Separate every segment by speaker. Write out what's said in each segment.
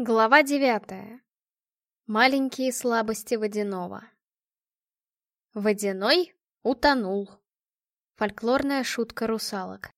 Speaker 1: Глава девятая. Маленькие слабости водяного. Водяной утонул. Фольклорная шутка русалок.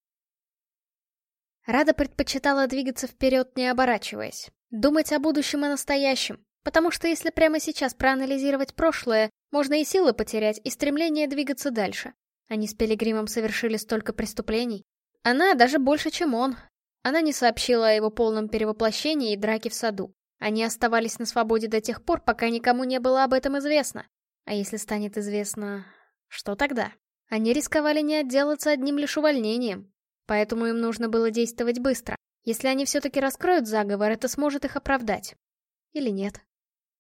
Speaker 1: Рада предпочитала двигаться вперед, не оборачиваясь. Думать о будущем и настоящем. Потому что если прямо сейчас проанализировать прошлое, можно и силы потерять, и стремление двигаться дальше. Они с Пилигримом совершили столько преступлений. Она даже больше, чем он, она не сообщила о его полном перевоплощении и драке в саду. Они оставались на свободе до тех пор, пока никому не было об этом известно. А если станет известно... Что тогда? Они рисковали не отделаться одним лишь увольнением. Поэтому им нужно было действовать быстро. Если они все-таки раскроют заговор, это сможет их оправдать. Или нет.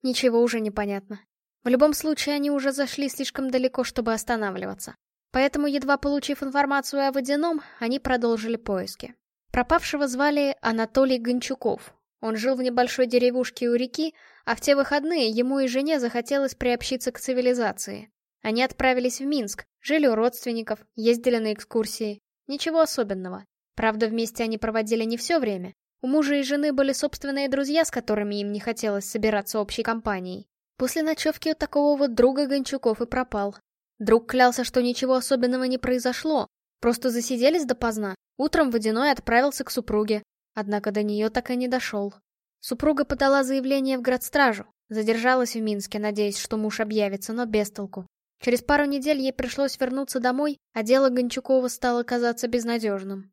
Speaker 1: Ничего уже не понятно. В любом случае, они уже зашли слишком далеко, чтобы останавливаться. Поэтому, едва получив информацию о водяном, они продолжили поиски. Пропавшего звали Анатолий Гончуков. Он жил в небольшой деревушке у реки, а в те выходные ему и жене захотелось приобщиться к цивилизации. Они отправились в Минск, жили у родственников, ездили на экскурсии. Ничего особенного. Правда, вместе они проводили не все время. У мужа и жены были собственные друзья, с которыми им не хотелось собираться общей компанией. После ночевки у такого вот друга Гончуков и пропал. Друг клялся, что ничего особенного не произошло, Просто засиделись допоздна. Утром Водяной отправился к супруге. Однако до нее так и не дошел. Супруга подала заявление в градстражу. Задержалась в Минске, надеясь, что муж объявится, но без толку. Через пару недель ей пришлось вернуться домой, а дело Гончукова стало казаться безнадежным.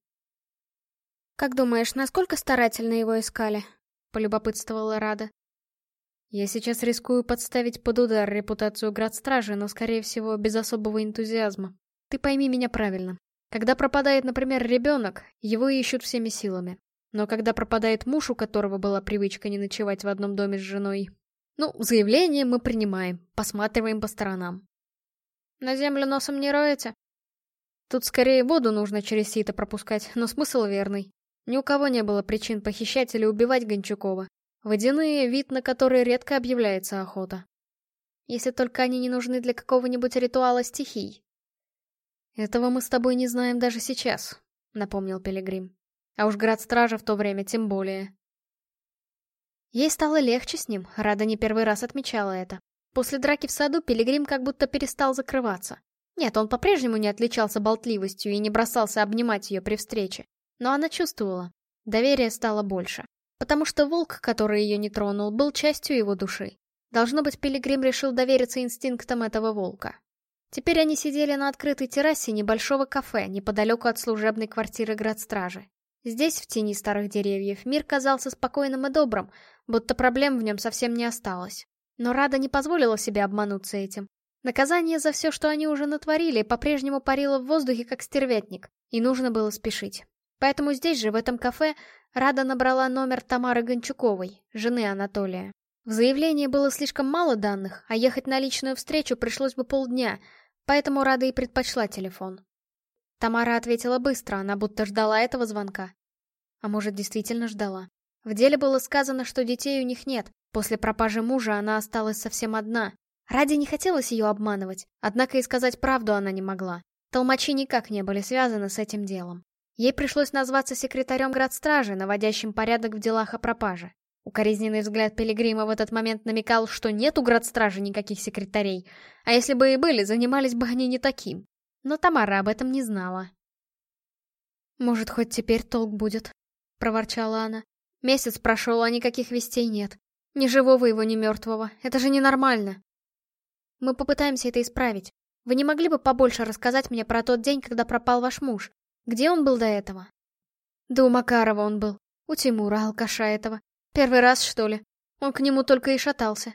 Speaker 1: «Как думаешь, насколько старательно его искали?» — полюбопытствовала Рада. «Я сейчас рискую подставить под удар репутацию градстражи, но, скорее всего, без особого энтузиазма. Ты пойми меня правильно. Когда пропадает, например, ребенок, его ищут всеми силами. Но когда пропадает муж, у которого была привычка не ночевать в одном доме с женой... Ну, заявление мы принимаем, посматриваем по сторонам. На землю носом не роете? Тут скорее воду нужно через сито пропускать, но смысл верный. Ни у кого не было причин похищать или убивать Гончукова. Водяные, вид на который редко объявляется охота. Если только они не нужны для какого-нибудь ритуала стихий. «Этого мы с тобой не знаем даже сейчас», — напомнил Пилигрим. «А уж град стража в то время тем более». Ей стало легче с ним, Рада не первый раз отмечала это. После драки в саду Пилигрим как будто перестал закрываться. Нет, он по-прежнему не отличался болтливостью и не бросался обнимать ее при встрече. Но она чувствовала. Доверие стало больше. Потому что волк, который ее не тронул, был частью его души. Должно быть, Пилигрим решил довериться инстинктам этого волка. Теперь они сидели на открытой террасе небольшого кафе неподалеку от служебной квартиры градстражи. Здесь, в тени старых деревьев, мир казался спокойным и добрым, будто проблем в нем совсем не осталось. Но Рада не позволила себе обмануться этим. Наказание за все, что они уже натворили, по-прежнему парило в воздухе, как стервятник, и нужно было спешить. Поэтому здесь же, в этом кафе, Рада набрала номер Тамары Гончуковой, жены Анатолия. В заявлении было слишком мало данных, а ехать на личную встречу пришлось бы полдня, поэтому Рада и предпочла телефон. Тамара ответила быстро, она будто ждала этого звонка. А может, действительно ждала. В деле было сказано, что детей у них нет. После пропажи мужа она осталась совсем одна. Ради не хотелось ее обманывать, однако и сказать правду она не могла. Толмачи никак не были связаны с этим делом. Ей пришлось назваться секретарем градстражи, наводящим порядок в делах о пропаже. Укоризненный взгляд Пилигрима в этот момент намекал, что нет у градстражи никаких секретарей. А если бы и были, занимались бы они не таким. Но Тамара об этом не знала. «Может, хоть теперь толк будет?» — проворчала она. «Месяц прошел, а никаких вестей нет. Ни живого его, ни мертвого. Это же ненормально». «Мы попытаемся это исправить. Вы не могли бы побольше рассказать мне про тот день, когда пропал ваш муж? Где он был до этого?» «Да у Макарова он был. У Тимура, алкаша этого. Первый раз, что ли? Он к нему только и шатался.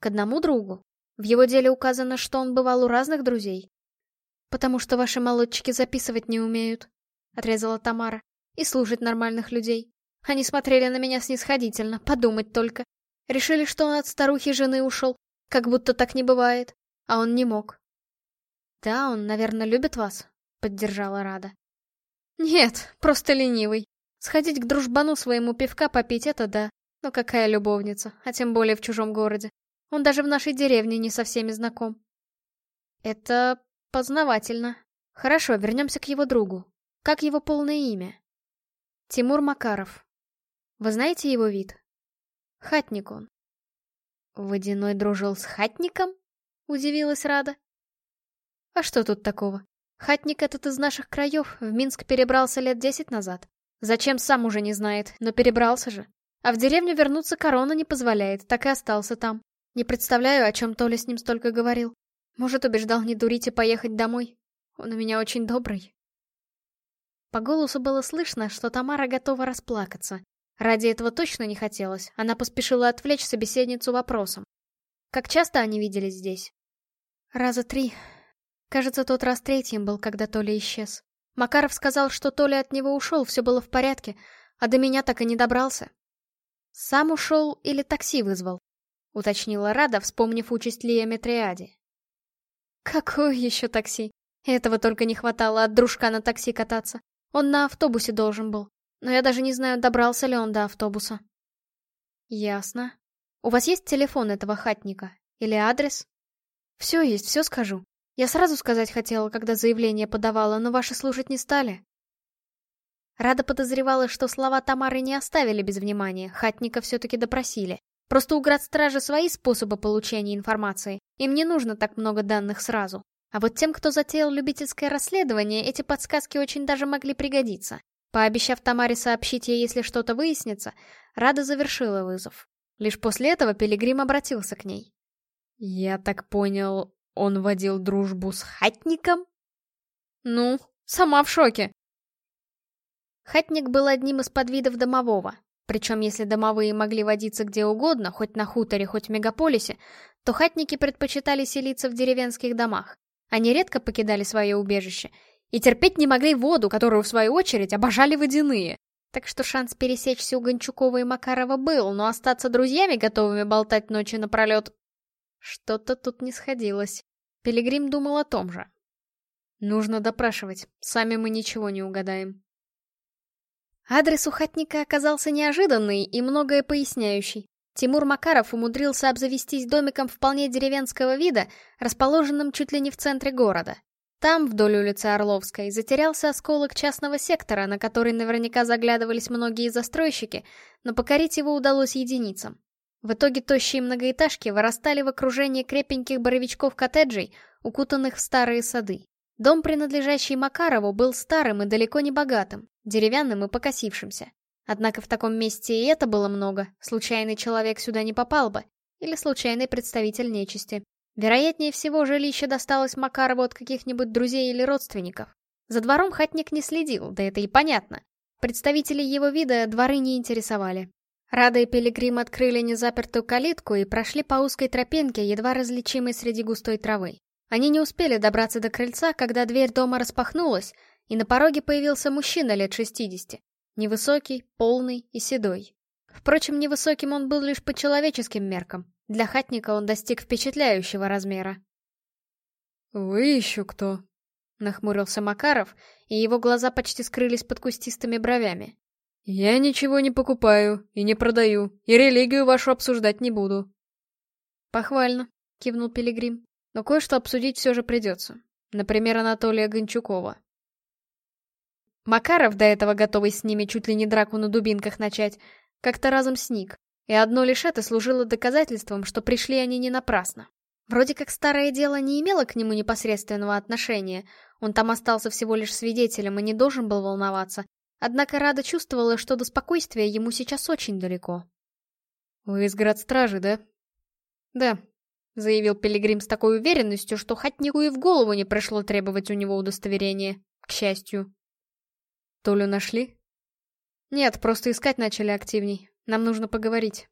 Speaker 1: К одному другу? В его деле указано, что он бывал у разных друзей. Потому что ваши молодчики записывать не умеют, отрезала Тамара, и служить нормальных людей. Они смотрели на меня снисходительно, подумать только. Решили, что он от старухи жены ушел, как будто так не бывает, а он не мог. «Да, он, наверное, любит вас», — поддержала Рада. «Нет, просто ленивый», Сходить к дружбану своему пивка попить это да. Но какая любовница, а тем более в чужом городе. Он даже в нашей деревне не со всеми знаком. Это познавательно. Хорошо, вернемся к его другу. Как его полное имя? Тимур Макаров. Вы знаете его вид? Хатник он. Водяной дружил с хатником? Удивилась Рада. А что тут такого? Хатник этот из наших краев в Минск перебрался лет десять назад. Зачем сам уже не знает, но перебрался же. А в деревню вернуться корона не позволяет, так и остался там. Не представляю, о чем Толя с ним столько говорил. Может, убеждал не дурить и поехать домой. Он у меня очень добрый. По голосу было слышно, что Тамара готова расплакаться. Ради этого точно не хотелось, она поспешила отвлечь собеседницу вопросом. Как часто они виделись здесь? Раза три. Кажется, тот раз третьим был, когда Толя исчез. Макаров сказал, что Толя от него ушел, все было в порядке, а до меня так и не добрался. «Сам ушел или такси вызвал?» — уточнила Рада, вспомнив участь Лиометриади. «Какое еще такси? Этого только не хватало от дружка на такси кататься. Он на автобусе должен был. Но я даже не знаю, добрался ли он до автобуса». «Ясно. У вас есть телефон этого хатника? Или адрес?» «Все есть, все скажу. Я сразу сказать хотела, когда заявление подавала, но ваши слушать не стали. Рада подозревала, что слова Тамары не оставили без внимания, хатника все-таки допросили. Просто у градстража свои способы получения информации, им не нужно так много данных сразу. А вот тем, кто затеял любительское расследование, эти подсказки очень даже могли пригодиться. Пообещав Тамаре сообщить ей, если что-то выяснится, Рада завершила вызов. Лишь после этого Пилигрим обратился к ней. «Я так понял, он водил дружбу с хатником? Ну, сама в шоке. Хатник был одним из подвидов домового. Причем, если домовые могли водиться где угодно, хоть на хуторе, хоть в мегаполисе, то хатники предпочитали селиться в деревенских домах. Они редко покидали свое убежище и терпеть не могли воду, которую, в свою очередь, обожали водяные. Так что шанс пересечься у Гончукова и Макарова был, но остаться друзьями, готовыми болтать ночи напролет, что-то тут не сходилось. Пилигрим думал о том же. Нужно допрашивать, сами мы ничего не угадаем. Адрес ухатника оказался неожиданный и многое поясняющий. Тимур Макаров умудрился обзавестись домиком вполне деревенского вида, расположенным чуть ли не в центре города. Там, вдоль улицы Орловской, затерялся осколок частного сектора, на который наверняка заглядывались многие застройщики, но покорить его удалось единицам. В итоге тощие многоэтажки вырастали в окружении крепеньких боровичков-коттеджей, укутанных в старые сады. Дом, принадлежащий Макарову, был старым и далеко не богатым, деревянным и покосившимся. Однако в таком месте и это было много, случайный человек сюда не попал бы, или случайный представитель нечисти. Вероятнее всего, жилище досталось Макарову от каких-нибудь друзей или родственников. За двором хатник не следил, да это и понятно. Представители его вида дворы не интересовали. Рады и Пилигрим открыли незапертую калитку и прошли по узкой тропинке, едва различимой среди густой травы. Они не успели добраться до крыльца, когда дверь дома распахнулась, и на пороге появился мужчина лет 60. Невысокий, полный и седой. Впрочем, невысоким он был лишь по человеческим меркам. Для хатника он достиг впечатляющего размера.
Speaker 2: «Вы еще кто?» — нахмурился Макаров, и его глаза почти скрылись под кустистыми бровями. Я ничего не покупаю и не продаю, и религию вашу обсуждать не буду.
Speaker 1: Похвально, кивнул Пилигрим. Но кое-что обсудить все же придется. Например, Анатолия Гончукова. Макаров, до этого готовый с ними чуть ли не драку на дубинках начать, как-то разом сник. И одно лишь это служило доказательством, что пришли они не напрасно. Вроде как старое дело не имело к нему непосредственного отношения, он там остался всего лишь свидетелем и не должен был волноваться, Однако Рада чувствовала, что до спокойствия ему сейчас очень далеко.
Speaker 2: «Вы из град стражи, да?»
Speaker 1: «Да», — заявил Пилигрим с такой уверенностью, что Хатнику и в голову не пришло требовать у него удостоверения, к счастью.
Speaker 2: «Толю нашли?»
Speaker 1: «Нет, просто искать начали активней. Нам нужно поговорить».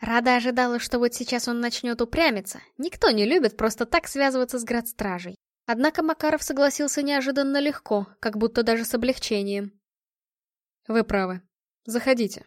Speaker 1: Рада ожидала, что вот сейчас он начнет упрямиться. Никто не любит просто так связываться с градстражей. Однако Макаров согласился неожиданно легко, как будто даже с облегчением.
Speaker 2: «Вы правы. Заходите».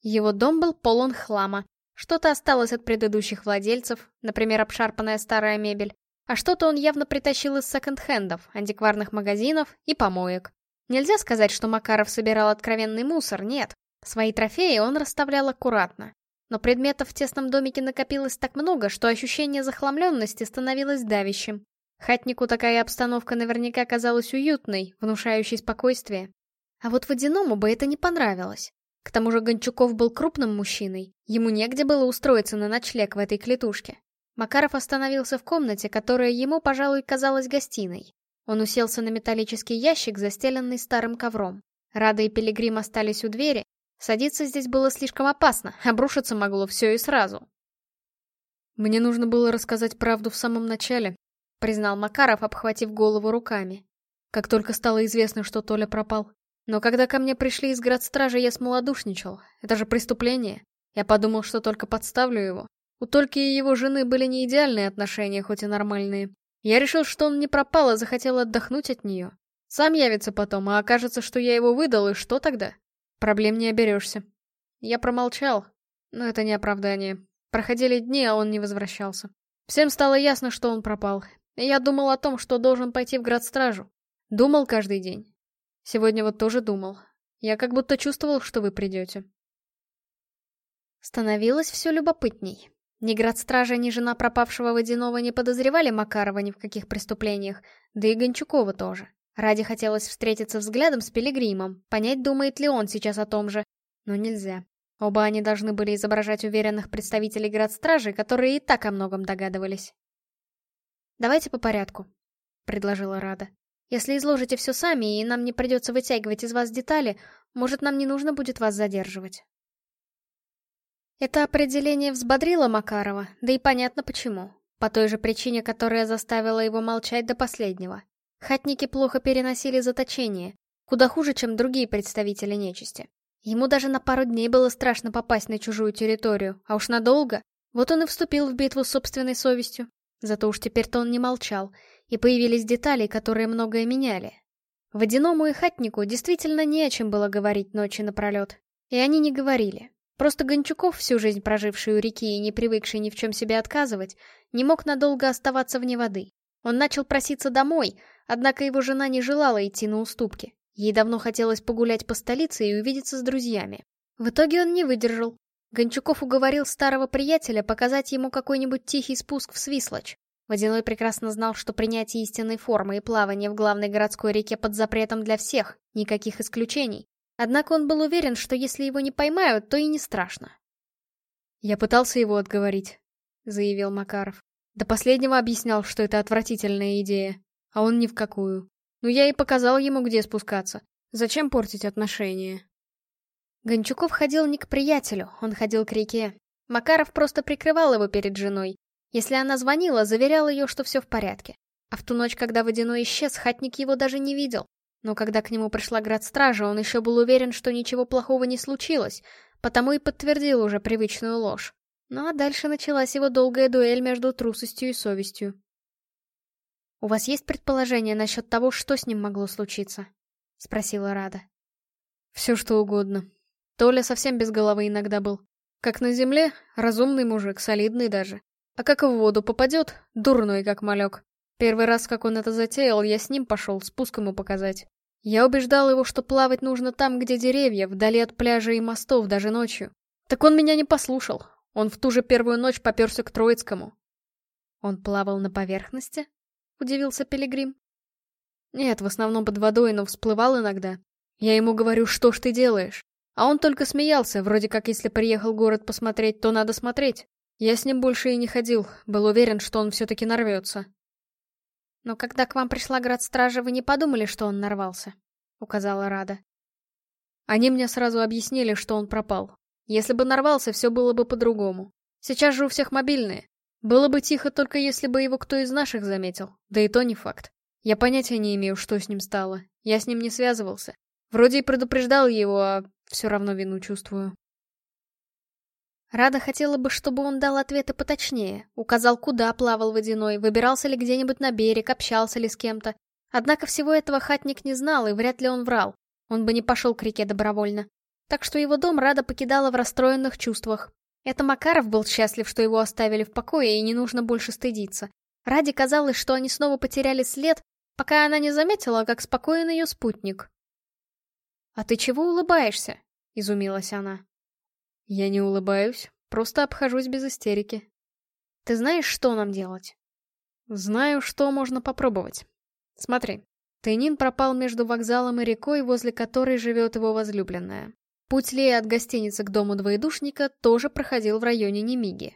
Speaker 1: Его дом был полон хлама. Что-то осталось от предыдущих владельцев, например, обшарпанная старая мебель, а что-то он явно притащил из секонд-хендов, антикварных магазинов и помоек. Нельзя сказать, что Макаров собирал откровенный мусор, нет. Свои трофеи он расставлял аккуратно. Но предметов в тесном домике накопилось так много, что ощущение захламленности становилось давящим. Хатнику такая обстановка наверняка казалась уютной, внушающей спокойствие. А вот водяному бы это не понравилось. К тому же Гончуков был крупным мужчиной, ему негде было устроиться на ночлег в этой клетушке. Макаров остановился в комнате, которая ему, пожалуй, казалась гостиной. Он уселся на металлический ящик, застеленный старым ковром. Рада и Пилигрим остались у двери, Садиться здесь было слишком опасно, обрушиться могло все и сразу.
Speaker 2: «Мне нужно было рассказать правду в самом начале», — признал Макаров, обхватив голову руками. Как только стало известно, что Толя пропал. Но когда ко мне пришли из градстражи, я смолодушничал. Это же преступление. Я подумал, что только подставлю его. У Тольки и его жены были не идеальные отношения, хоть и нормальные. Я решил, что он не пропал, а захотел отдохнуть от нее. Сам явится потом, а окажется, что я его выдал, и что тогда? Проблем не оберешься. Я промолчал, но это не оправдание. Проходили дни, а он не возвращался. Всем стало ясно, что он пропал. Я думал о том, что должен пойти в градстражу. Думал каждый день. Сегодня вот тоже думал. Я как будто чувствовал, что вы придете.
Speaker 1: Становилось все любопытней. Ни градстража, ни жена пропавшего водяного не подозревали Макарова ни в каких преступлениях, да и Гончукова тоже. Ради хотелось встретиться взглядом с Пилигримом, понять, думает ли он сейчас о том же. Но нельзя. Оба они должны были изображать уверенных представителей градстражи, которые и так о многом догадывались. «Давайте по порядку», — предложила Рада. «Если изложите все сами, и нам не придется вытягивать из вас детали, может, нам не нужно будет вас задерживать». Это определение взбодрило Макарова, да и понятно почему. По той же причине, которая заставила его молчать до последнего. Хатники плохо переносили заточение, куда хуже, чем другие представители нечисти. Ему даже на пару дней было страшно попасть на чужую территорию, а уж надолго. Вот он и вступил в битву с собственной совестью. Зато уж теперь-то он не молчал, и появились детали, которые многое меняли. Водяному и Хатнику действительно не о чем было говорить ночи напролет. И они не говорили. Просто Гончуков, всю жизнь проживший у реки и не привыкший ни в чем себе отказывать, не мог надолго оставаться вне воды. Он начал проситься домой — Однако его жена не желала идти на уступки. Ей давно хотелось погулять по столице и увидеться с друзьями. В итоге он не выдержал. Гончуков уговорил старого приятеля показать ему какой-нибудь тихий спуск в Свислочь. Водяной прекрасно знал, что принятие истинной формы и плавание в главной городской реке под запретом для всех, никаких исключений. Однако он был уверен, что если его не поймают, то и не страшно.
Speaker 2: «Я пытался его отговорить», — заявил Макаров. «До последнего объяснял, что это отвратительная идея а он ни в какую. Но я и показал ему, где спускаться. Зачем портить отношения?
Speaker 1: Гончуков ходил не к приятелю, он ходил к реке. Макаров просто прикрывал его перед женой. Если она звонила, заверял ее, что все в порядке. А в ту ночь, когда Водяной исчез, хатник его даже не видел. Но когда к нему пришла градстража, он еще был уверен, что ничего плохого не случилось, потому и подтвердил уже привычную ложь. Ну а дальше началась его долгая дуэль между трусостью и совестью. «У вас есть предположение насчет того, что с ним могло случиться?» — спросила Рада.
Speaker 2: «Все что угодно. Толя совсем без головы иногда был. Как на земле, разумный мужик, солидный даже. А как в воду попадет, дурной как малек. Первый раз, как он это затеял, я с ним пошел, спуск ему показать. Я убеждал его, что плавать нужно там, где деревья, вдали от пляжа и мостов, даже ночью. Так он меня не послушал. Он в ту же первую ночь поперся к Троицкому.
Speaker 1: Он плавал на поверхности? удивился Пилигрим.
Speaker 2: Нет, в основном под водой, но всплывал иногда. Я ему говорю, что ж ты делаешь? А он только смеялся, вроде как если приехал город посмотреть, то надо смотреть. Я с ним больше и не ходил, был уверен, что он все-таки нарвется.
Speaker 1: Но когда к вам пришла градстража, вы не подумали, что он нарвался? Указала Рада.
Speaker 2: Они мне сразу объяснили, что он пропал. Если бы нарвался, все было бы по-другому. Сейчас же у всех мобильные. Было бы тихо только если бы его кто из наших заметил, да и то не факт. Я понятия не имею, что с ним стало. Я с ним не связывался. Вроде и предупреждал его, а все равно вину чувствую.
Speaker 1: Рада хотела бы, чтобы он дал ответы поточнее, указал, куда плавал водяной, выбирался ли где-нибудь на берег, общался ли с кем-то. Однако всего этого хатник не знал, и вряд ли он врал. Он бы не пошел к реке добровольно. Так что его дом Рада покидала в расстроенных чувствах, это Макаров был счастлив, что его оставили в покое, и не нужно больше стыдиться. Ради казалось, что они снова потеряли след, пока она не заметила, как спокоен ее спутник. «А ты чего улыбаешься?» — изумилась она.
Speaker 2: «Я не улыбаюсь, просто обхожусь без истерики».
Speaker 1: «Ты знаешь, что нам делать?»
Speaker 2: «Знаю, что можно попробовать. Смотри, Тайнин пропал между вокзалом и рекой, возле которой живет его возлюбленная.
Speaker 1: Путь Леи от гостиницы к дому двоедушника тоже проходил в районе Немиги.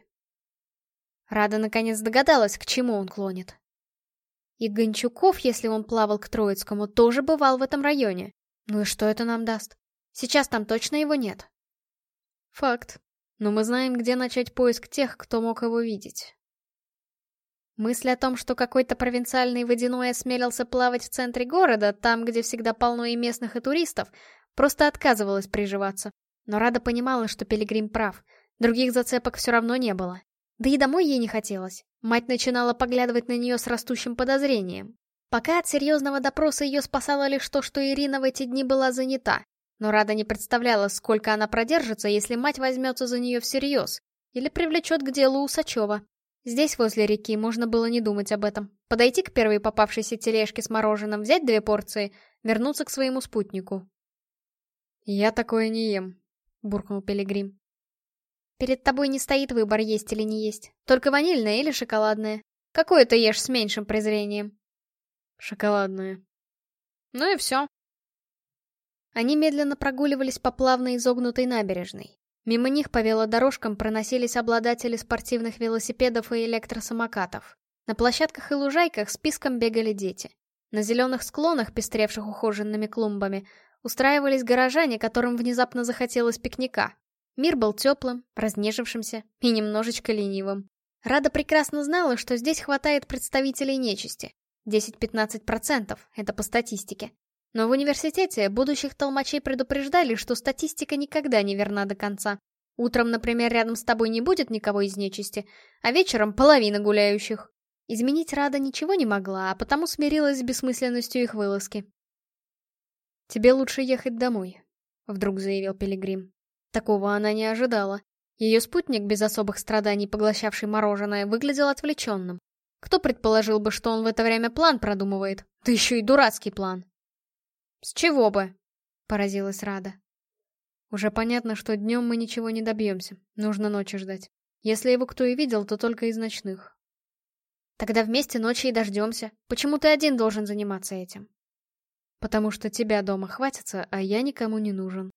Speaker 1: Рада наконец догадалась, к чему он клонит. И Гончуков, если он плавал к Троицкому, тоже бывал в этом районе. Ну и что это нам даст? Сейчас там точно его нет.
Speaker 2: Факт. Но мы знаем, где начать поиск тех, кто мог его видеть.
Speaker 1: Мысль о том, что какой-то провинциальный водяной осмелился плавать в центре города, там, где всегда полно и местных, и туристов, Просто отказывалась приживаться. Но Рада понимала, что Пилигрим прав. Других зацепок все равно не было. Да и домой ей не хотелось. Мать начинала поглядывать на нее с растущим подозрением. Пока от серьезного допроса ее спасало лишь то, что Ирина в эти дни была занята. Но Рада не представляла, сколько она продержится, если мать возьмется за нее всерьез. Или привлечет к делу Усачева. Здесь, возле реки, можно было не думать об этом. Подойти к первой попавшейся тележке с мороженым, взять две порции, вернуться к своему спутнику.
Speaker 2: «Я такое не ем», — буркнул Пилигрим.
Speaker 1: «Перед тобой не стоит выбор, есть или не есть. Только ванильное или шоколадное. Какое ты ешь с меньшим презрением?»
Speaker 2: «Шоколадное».
Speaker 1: «Ну и все». Они медленно прогуливались по плавно изогнутой набережной. Мимо них по велодорожкам проносились обладатели спортивных велосипедов и электросамокатов. На площадках и лужайках списком бегали дети. На зеленых склонах, пестревших ухоженными клумбами, устраивались горожане, которым внезапно захотелось пикника. Мир был теплым, разнежившимся и немножечко ленивым. Рада прекрасно знала, что здесь хватает представителей нечисти. 10-15% — это по статистике. Но в университете будущих толмачей предупреждали, что статистика никогда не верна до конца. Утром, например, рядом с тобой не будет никого из нечисти, а вечером половина гуляющих. Изменить Рада ничего не могла, а потому смирилась с бессмысленностью их вылазки.
Speaker 2: «Тебе лучше ехать домой», — вдруг заявил Пилигрим. Такого она не ожидала. Ее спутник, без особых страданий поглощавший мороженое, выглядел отвлеченным. Кто предположил бы, что он в это время план продумывает? Да еще и дурацкий план.
Speaker 1: «С чего бы?» — поразилась Рада.
Speaker 2: «Уже понятно, что днем мы ничего не добьемся. Нужно ночи ждать. Если его кто и видел, то только из ночных».
Speaker 1: «Тогда вместе ночи и дождемся. Почему ты один должен заниматься этим?»
Speaker 2: потому что тебя дома хватится, а я никому не нужен.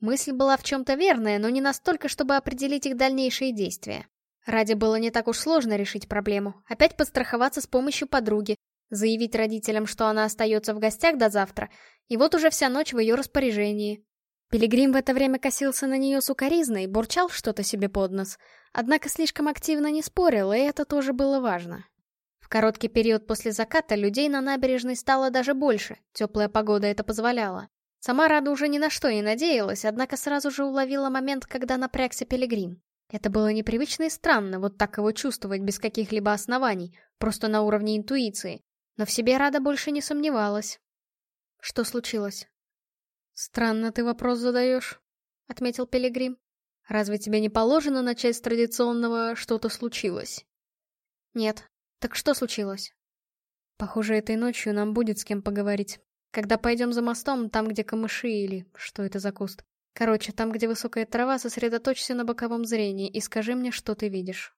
Speaker 1: Мысль была в чем-то верная, но не настолько, чтобы определить их дальнейшие действия. Ради было не так уж сложно решить проблему. Опять подстраховаться с помощью подруги, заявить родителям, что она остается в гостях до завтра, и вот уже вся ночь в ее распоряжении. Пилигрим в это время косился на нее сукоризной, бурчал что-то себе под нос, однако слишком активно не спорил, и это тоже было важно. Короткий период после заката людей на набережной стало даже больше, теплая погода это позволяла. Сама Рада уже ни на что не надеялась, однако сразу же уловила момент, когда напрягся Пилигрим. Это было непривычно и странно, вот так его чувствовать без каких-либо оснований, просто на уровне интуиции. Но в себе Рада больше не сомневалась. Что случилось?
Speaker 2: «Странно ты вопрос задаешь», — отметил Пилигрим. «Разве тебе не положено начать с традиционного «что-то случилось»?»
Speaker 1: «Нет, так что случилось?
Speaker 2: Похоже, этой ночью нам будет с кем поговорить. Когда пойдем за мостом, там, где камыши или... Что это за куст? Короче, там, где высокая трава, сосредоточься на боковом зрении и скажи мне, что ты видишь.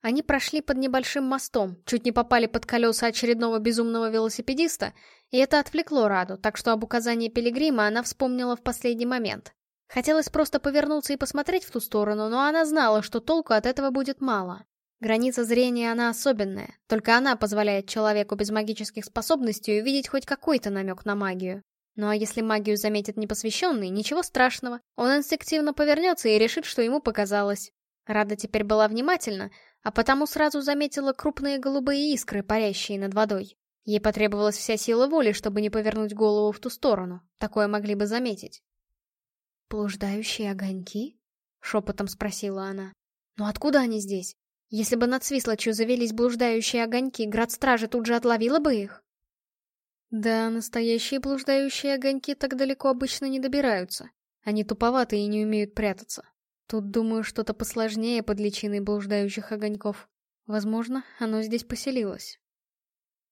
Speaker 1: Они прошли под небольшим мостом, чуть не попали под колеса очередного безумного велосипедиста, и это отвлекло Раду, так что об указании Пилигрима она вспомнила в последний момент. Хотелось просто повернуться и посмотреть в ту сторону, но она знала, что толку от этого будет мало. Граница зрения, она особенная. Только она позволяет человеку без магических способностей увидеть хоть какой-то намек на магию. Ну а если магию заметит непосвященный, ничего страшного. Он инстинктивно повернется и решит, что ему показалось. Рада теперь была внимательна, а потому сразу заметила крупные голубые искры, парящие над водой. Ей потребовалась вся сила воли, чтобы не повернуть голову в ту сторону. Такое могли бы заметить. «Блуждающие огоньки?» — шепотом спросила она. «Но откуда они здесь? Если бы над Свислочью завелись блуждающие огоньки, град-стража тут же отловила бы их.
Speaker 2: Да, настоящие блуждающие огоньки так далеко обычно не добираются. Они туповаты и не умеют прятаться. Тут, думаю, что-то посложнее под личиной блуждающих огоньков. Возможно, оно здесь поселилось.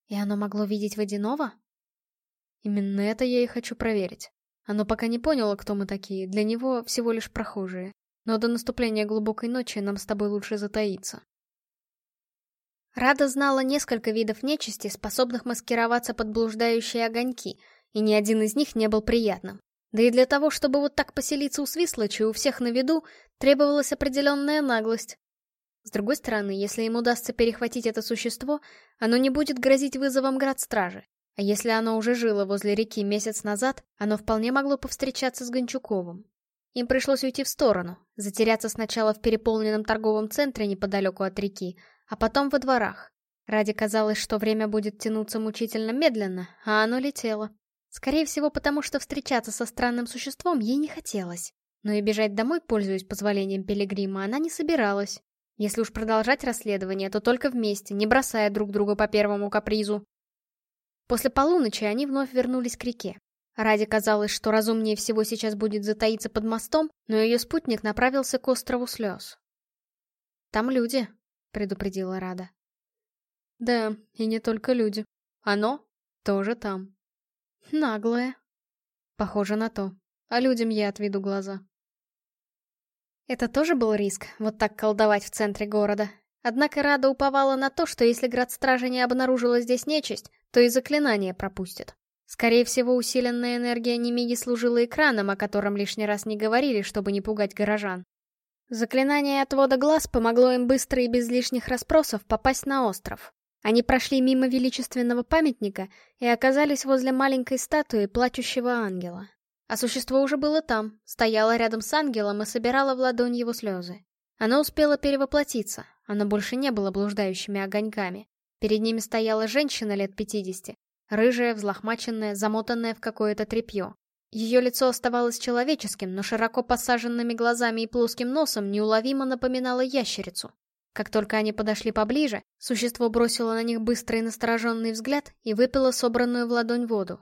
Speaker 1: И оно могло видеть водяного?
Speaker 2: Именно это я и хочу проверить. Оно пока не поняло, кто мы такие, для него всего лишь прохожие но до наступления глубокой ночи нам с тобой лучше затаиться.
Speaker 1: Рада знала несколько видов нечисти, способных маскироваться под блуждающие огоньки, и ни один из них не был приятным. Да и для того, чтобы вот так поселиться у Свислочи у всех на виду, требовалась определенная наглость. С другой стороны, если им удастся перехватить это существо, оно не будет грозить вызовом град-стражи. А если оно уже жило возле реки месяц назад, оно вполне могло повстречаться с Гончуковым. Им пришлось уйти в сторону, затеряться сначала в переполненном торговом центре неподалеку от реки, а потом во дворах. Ради казалось, что время будет тянуться мучительно медленно, а оно летело. Скорее всего, потому что встречаться со странным существом ей не хотелось. Но и бежать домой, пользуясь позволением Пилигрима, она не собиралась. Если уж продолжать расследование, то только вместе, не бросая друг друга по первому капризу. После полуночи они вновь вернулись к реке. Ради казалось, что разумнее всего сейчас будет затаиться под мостом, но ее спутник направился к острову слез. «Там люди», — предупредила Рада. «Да, и не только люди. Оно тоже там». «Наглое». «Похоже на то. А людям я отведу глаза». Это тоже был риск, вот так колдовать в центре города. Однако Рада уповала на то, что если градстража не обнаружила здесь нечисть, то и заклинание пропустит. Скорее всего, усиленная энергия Немиги служила экраном, о котором лишний раз не говорили, чтобы не пугать горожан. Заклинание отвода глаз помогло им быстро и без лишних расспросов попасть на остров. Они прошли мимо величественного памятника и оказались возле маленькой статуи плачущего ангела. А существо уже было там, стояло рядом с ангелом и собирало в ладонь его слезы. Оно успело перевоплотиться, оно больше не было блуждающими огоньками. Перед ними стояла женщина лет пятидесяти, Рыжая, взлохмаченная, замотанная в какое-то тряпье. Ее лицо оставалось человеческим, но широко посаженными глазами и плоским носом неуловимо напоминало ящерицу. Как только они подошли поближе, существо бросило на них быстрый и настороженный взгляд и выпило собранную в ладонь воду.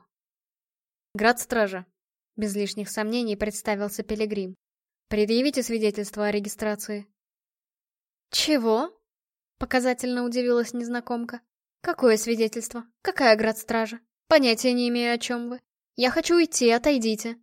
Speaker 1: «Град стража», — без лишних сомнений представился Пилигрим. «Предъявите свидетельство о регистрации». «Чего?» — показательно удивилась незнакомка. Какое свидетельство? Какая градстража? Понятия не имею, о чем вы. Я хочу уйти, отойдите.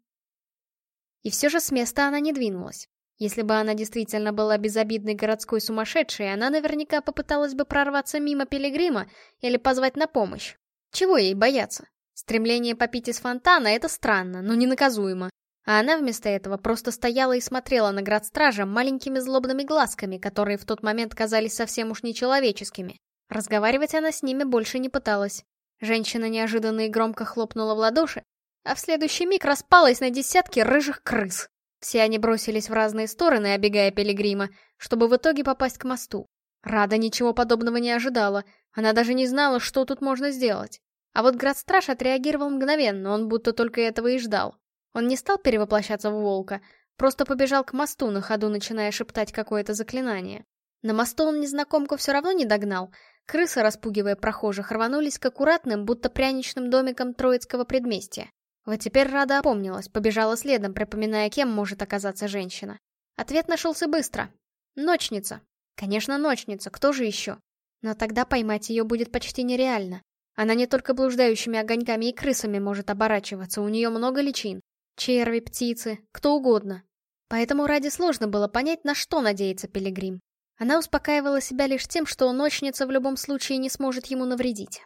Speaker 1: И все же с места она не двинулась. Если бы она действительно была безобидной городской сумасшедшей, она наверняка попыталась бы прорваться мимо пилигрима или позвать на помощь. Чего ей бояться? Стремление попить из фонтана — это странно, но ненаказуемо. А она вместо этого просто стояла и смотрела на градстража маленькими злобными глазками, которые в тот момент казались совсем уж нечеловеческими. Разговаривать она с ними больше не пыталась. Женщина неожиданно и громко хлопнула в ладоши, а в следующий миг распалась на десятки рыжих крыс. Все они бросились в разные стороны, обегая Пилигрима, чтобы в итоге попасть к мосту. Рада ничего подобного не ожидала, она даже не знала, что тут можно сделать. А вот градстраж отреагировал мгновенно, он будто только этого и ждал. Он не стал перевоплощаться в волка, просто побежал к мосту на ходу, начиная шептать какое-то заклинание. На мосту он незнакомку все равно не догнал, Крысы, распугивая прохожих, рванулись к аккуратным, будто пряничным домикам Троицкого предместья. Вот теперь Рада опомнилась, побежала следом, припоминая, кем может оказаться женщина. Ответ нашелся быстро. Ночница. Конечно, ночница, кто же еще? Но тогда поймать ее будет почти нереально. Она не только блуждающими огоньками и крысами может оборачиваться, у нее много личин. Черви, птицы, кто угодно. Поэтому Раде сложно было понять, на что надеется Пилигрим. Она успокаивала себя лишь тем, что ночница в любом случае не сможет ему навредить.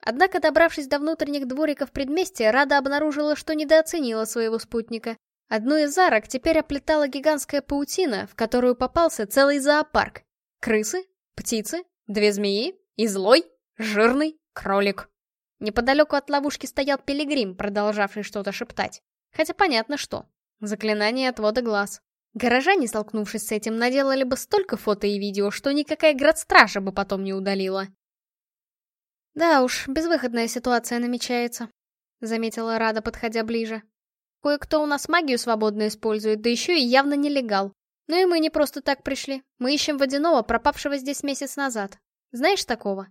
Speaker 1: Однако, добравшись до внутренних двориков предместья, Рада обнаружила, что недооценила своего спутника. Одну из арок теперь оплетала гигантская паутина, в которую попался целый зоопарк. Крысы, птицы, две змеи и злой, жирный кролик. Неподалеку от ловушки стоял пилигрим, продолжавший что-то шептать. Хотя понятно что. Заклинание отвода глаз. Горожане, столкнувшись с этим, наделали бы столько фото и видео, что никакая градстража бы потом не удалила. «Да уж, безвыходная ситуация намечается», — заметила Рада, подходя ближе. «Кое-кто у нас магию свободно использует, да еще и явно нелегал. Но и мы не просто так пришли. Мы ищем водяного, пропавшего здесь месяц назад. Знаешь такого?»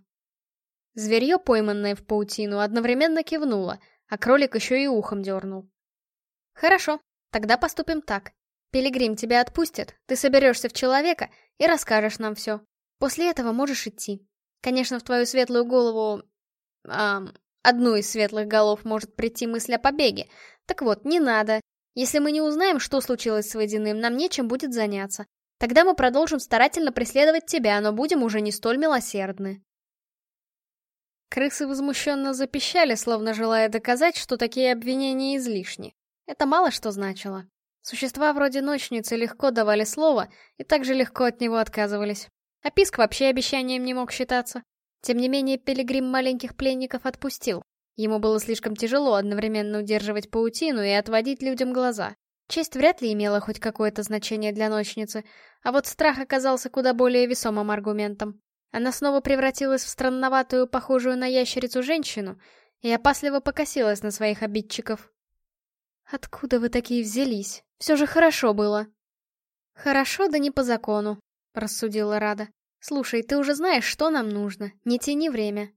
Speaker 1: Зверье, пойманное в паутину, одновременно кивнуло, а кролик еще и ухом дернул. «Хорошо, тогда поступим так. Пилигрим тебя отпустит, ты соберешься в человека и расскажешь нам все. После этого можешь идти. Конечно, в твою светлую голову... Эм, одну из светлых голов может прийти мысль о побеге. Так вот, не надо. Если мы не узнаем, что случилось с Водяным, нам нечем будет заняться. Тогда мы продолжим старательно преследовать тебя, но будем уже не столь милосердны. Крысы возмущенно запищали, словно желая доказать, что такие обвинения излишни. Это мало что значило. Существа вроде ночницы легко давали слово и также легко от него отказывались. А писк вообще обещанием не мог считаться. Тем не менее, пилигрим маленьких пленников отпустил. Ему было слишком тяжело одновременно удерживать паутину и отводить людям глаза. Честь вряд ли имела хоть какое-то значение для ночницы, а вот страх оказался куда более весомым аргументом. Она снова превратилась в странноватую, похожую на ящерицу женщину, и опасливо покосилась на своих обидчиков. «Откуда вы такие взялись?» Все же хорошо было». «Хорошо, да не по закону», — рассудила Рада. «Слушай, ты уже знаешь, что нам нужно. Не тяни время».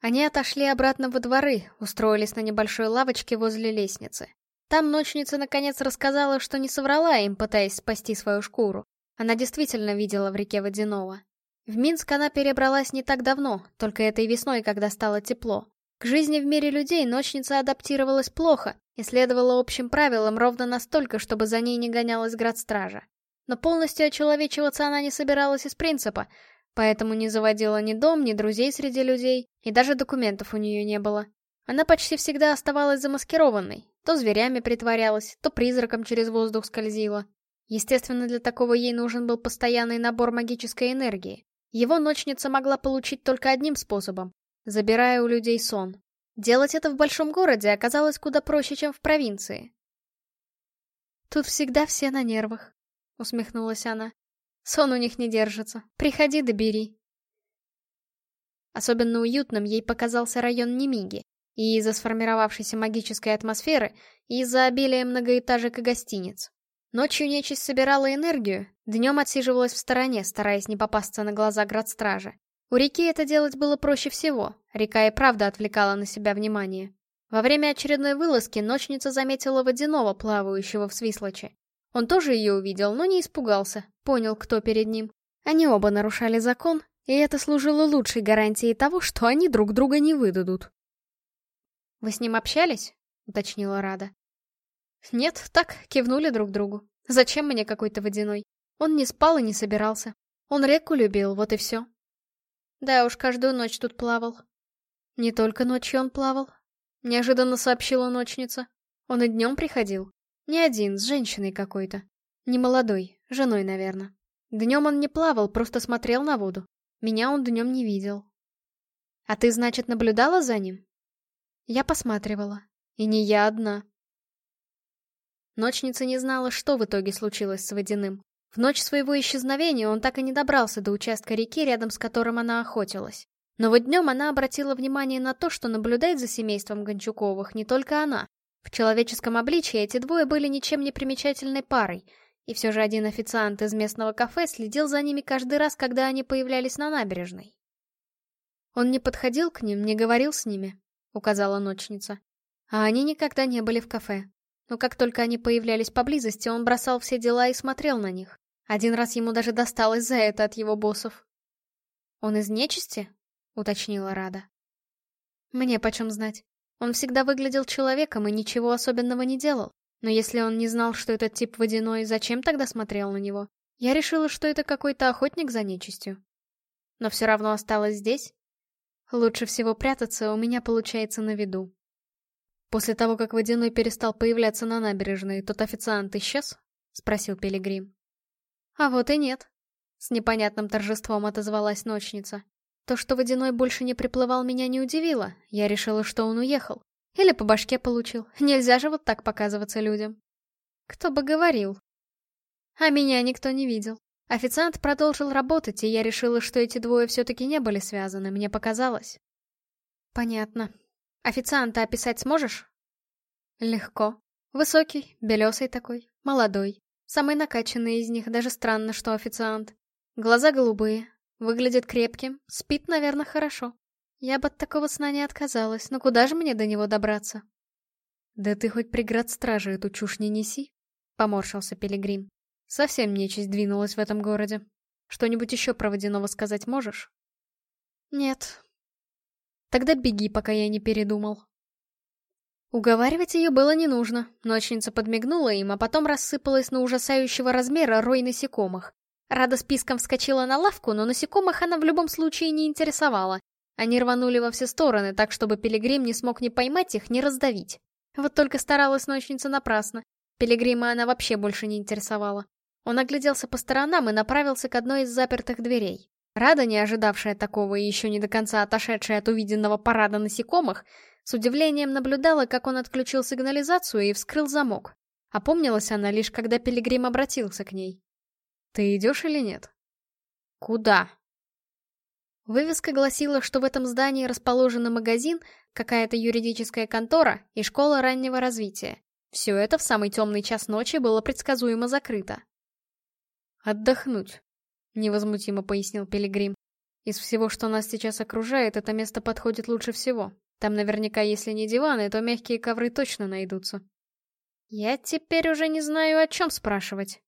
Speaker 1: Они отошли обратно во дворы, устроились на небольшой лавочке возле лестницы. Там ночница наконец рассказала, что не соврала им, пытаясь спасти свою шкуру. Она действительно видела в реке Водяного. В Минск она перебралась не так давно, только этой весной, когда стало тепло. К жизни в мире людей ночница адаптировалась плохо и следовала общим правилам ровно настолько, чтобы за ней не гонялась градстража. Но полностью очеловечиваться она не собиралась из принципа, поэтому не заводила ни дом, ни друзей среди людей, и даже документов у нее не было. Она почти всегда оставалась замаскированной, то зверями притворялась, то призраком через воздух скользила. Естественно, для такого ей нужен был постоянный набор магической энергии. Его ночница могла получить только одним способом забирая у людей сон. Делать это в большом городе оказалось куда проще, чем в провинции. «Тут всегда все на нервах», — усмехнулась она. «Сон у них не держится. Приходи добери. Особенно уютным ей показался район Немиги, и из-за сформировавшейся магической атмосферы, и из-за обилия многоэтажек и гостиниц. Ночью нечисть собирала энергию, днем отсиживалась в стороне, стараясь не попасться на глаза градстража. У реки это делать было проще всего, река и правда отвлекала на себя внимание. Во время очередной вылазки ночница заметила водяного, плавающего в свислоче. Он тоже ее увидел, но не испугался, понял, кто перед ним. Они оба нарушали закон, и это служило лучшей гарантией того, что они друг друга не выдадут. «Вы с ним общались?» — уточнила Рада. «Нет, так, кивнули друг другу. Зачем мне какой-то водяной? Он не спал и не собирался. Он реку любил, вот и все. Да уж каждую ночь тут плавал. Не только ночью он плавал. Неожиданно сообщила ночница. Он и днем приходил. Не один, с женщиной какой-то. Не молодой, женой, наверное. Днем он не плавал, просто смотрел на воду. Меня он днем не видел. А ты, значит, наблюдала за ним? Я посматривала. И не я одна. Ночница не знала, что в итоге случилось с Водяным. В ночь своего исчезновения он так и не добрался до участка реки, рядом с которым она охотилась. Но вот днем она обратила внимание на то, что наблюдает за семейством Гончуковых не только она. В человеческом обличии эти двое были ничем не примечательной парой, и все же один официант из местного кафе следил за ними каждый раз, когда они появлялись на набережной. «Он не подходил к ним, не говорил с ними», — указала ночница. «А они никогда не были в кафе. Но как только они появлялись поблизости, он бросал все дела и смотрел на них. Один раз ему даже досталось за это от его боссов. «Он из нечисти?» — уточнила Рада. «Мне почем знать. Он всегда выглядел человеком и ничего особенного не делал. Но если он не знал, что этот тип водяной, зачем тогда смотрел на него? Я решила, что это какой-то охотник за нечистью. Но все равно осталась здесь. Лучше всего прятаться, у меня получается на виду. После того, как водяной перестал появляться на набережной, тот официант исчез? Спросил Пилигрим. «А вот и нет», — с непонятным торжеством отозвалась ночница. То, что Водяной больше не приплывал, меня не удивило. Я решила, что он уехал. Или по башке получил. Нельзя же вот так показываться людям. Кто бы говорил. А меня никто не видел. Официант продолжил работать, и я решила, что эти двое все-таки не были связаны, мне показалось. Понятно. Официанта описать сможешь? Легко. Высокий, белесый такой, молодой. Самые накачанные из них, даже странно, что официант. Глаза голубые, выглядит крепким, спит, наверное, хорошо. Я бы от такого сна не отказалась, но куда же мне до него добраться? Да ты хоть преград стражи эту чушь не неси, поморщился Пилигрим. Совсем нечисть двинулась в этом городе. Что-нибудь еще про водяного сказать можешь? Нет. Тогда беги, пока я не передумал. Уговаривать ее было не нужно. Ночница подмигнула им, а потом рассыпалась на ужасающего размера рой насекомых. Рада с писком вскочила на лавку, но насекомых она в любом случае не интересовала. Они рванули во все стороны, так чтобы Пилигрим не смог ни поймать их, ни раздавить. Вот только старалась ночница напрасно. Пилигрима она вообще больше не интересовала. Он огляделся по сторонам и направился к одной из запертых дверей. Рада, не ожидавшая такого и еще не до конца отошедшая от увиденного парада насекомых, с удивлением наблюдала, как он отключил сигнализацию и вскрыл замок. Опомнилась она лишь, когда Пилигрим обратился к ней.
Speaker 2: «Ты идешь или нет?»
Speaker 1: «Куда?» Вывеска гласила, что в этом здании расположен магазин, какая-то юридическая контора и школа раннего развития. Все это в самый темный час ночи было предсказуемо закрыто.
Speaker 2: «Отдохнуть», — невозмутимо пояснил Пилигрим. «Из всего, что нас сейчас окружает, это место подходит лучше всего». Там наверняка, если не диваны, то мягкие ковры точно найдутся.
Speaker 1: Я теперь уже не знаю, о чем спрашивать.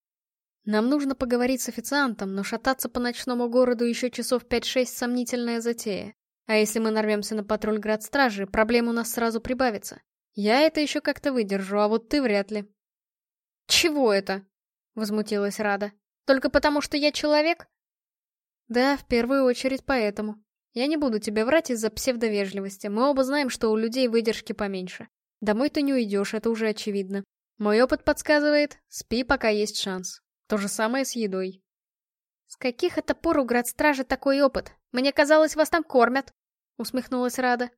Speaker 2: Нам нужно поговорить с официантом, но шататься по ночному городу еще часов 5-6 — сомнительная затея. А если мы нарвемся на патруль градстражи, проблем у нас сразу прибавится. Я это еще как-то выдержу, а вот ты вряд ли.
Speaker 1: «Чего это?» — возмутилась Рада. «Только потому, что я человек?»
Speaker 2: «Да, в первую очередь поэтому», я не буду тебе врать из-за псевдовежливости. Мы оба знаем, что у людей выдержки поменьше. Домой ты не уйдешь, это уже очевидно. Мой опыт подсказывает, спи, пока есть шанс. То же самое с едой.
Speaker 1: С каких это пор у градстражи такой опыт? Мне казалось, вас там кормят. Усмехнулась Рада.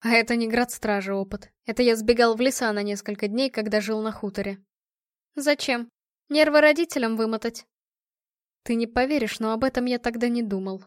Speaker 2: А это не градстражи опыт. Это я сбегал в леса на несколько дней, когда жил на хуторе.
Speaker 1: Зачем? Нервы родителям вымотать.
Speaker 2: Ты не поверишь, но об этом я тогда не думал.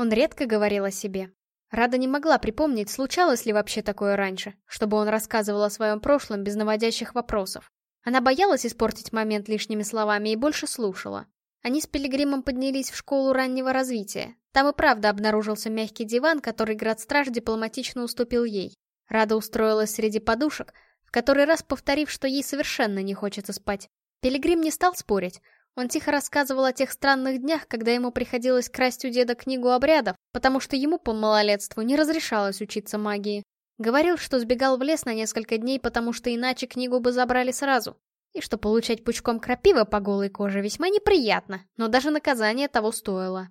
Speaker 1: Он редко говорил о себе. Рада не могла припомнить, случалось ли вообще такое раньше, чтобы он рассказывал о своем прошлом без наводящих вопросов. Она боялась испортить момент лишними словами и больше слушала. Они с Пилигримом поднялись в школу раннего развития. Там и правда обнаружился мягкий диван, который градстраж дипломатично уступил ей. Рада устроилась среди подушек, в который раз повторив, что ей совершенно не хочется спать. Пилигрим не стал спорить, он тихо рассказывал о тех странных днях, когда ему приходилось красть у деда книгу обрядов, потому что ему по малолетству не разрешалось учиться магии. Говорил, что сбегал в лес на несколько дней, потому что иначе книгу бы забрали сразу. И что получать пучком крапивы по голой коже весьма неприятно, но даже наказание того стоило.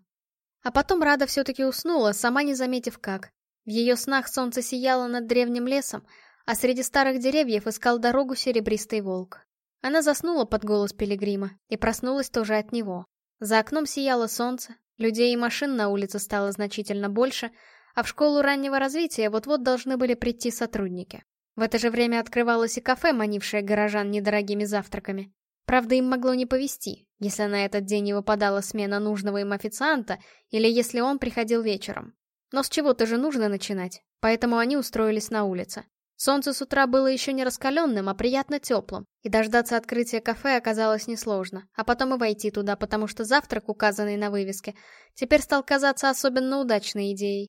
Speaker 1: А потом Рада все-таки уснула, сама не заметив как. В ее снах солнце сияло над древним лесом, а среди старых деревьев искал дорогу серебристый волк. Она заснула под голос Пилигрима и проснулась тоже от него. За окном сияло солнце, людей и машин на улице стало значительно больше, а в школу раннего развития вот-вот должны были прийти сотрудники. В это же время открывалось и кафе, манившее горожан недорогими завтраками. Правда, им могло не повезти, если на этот день не выпадала смена нужного им официанта или если он приходил вечером. Но с чего-то же нужно начинать, поэтому они устроились на улице. Солнце с утра было еще не раскаленным, а приятно теплым, и дождаться открытия кафе оказалось несложно, а потом и войти туда, потому что завтрак, указанный на вывеске, теперь стал казаться особенно удачной идеей.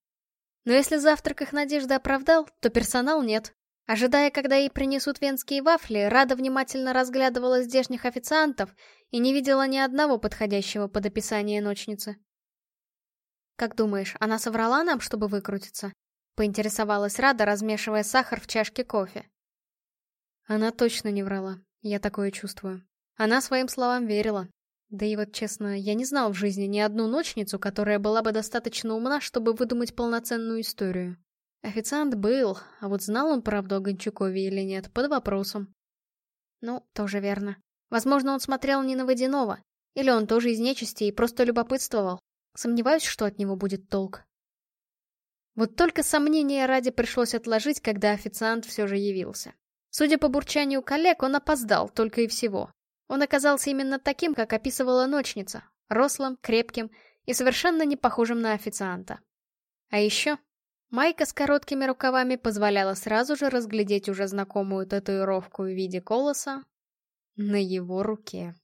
Speaker 1: Но если завтрак их надежды оправдал, то персонал нет. Ожидая, когда ей принесут венские вафли, Рада внимательно разглядывала здешних официантов и не видела ни одного подходящего под описание ночницы. «Как думаешь, она соврала нам, чтобы выкрутиться?» Поинтересовалась Рада, размешивая сахар в чашке кофе.
Speaker 2: Она точно не врала, я такое чувствую. Она своим словам верила. Да и вот честно, я не знал в жизни ни одну ночницу, которая была бы достаточно умна, чтобы выдумать полноценную историю. Официант был, а вот знал он правду о Гончукове или нет, под вопросом.
Speaker 1: Ну, тоже верно. Возможно, он смотрел не на Водянова. Или он тоже из нечисти и просто любопытствовал. Сомневаюсь, что от него будет толк. Вот только сомнения ради пришлось отложить, когда официант все же явился. Судя по бурчанию коллег, он опоздал, только и всего. Он оказался именно таким, как описывала ночница. Рослым, крепким и совершенно не похожим на официанта. А еще майка с короткими рукавами позволяла сразу же разглядеть уже знакомую татуировку в виде колоса на его руке.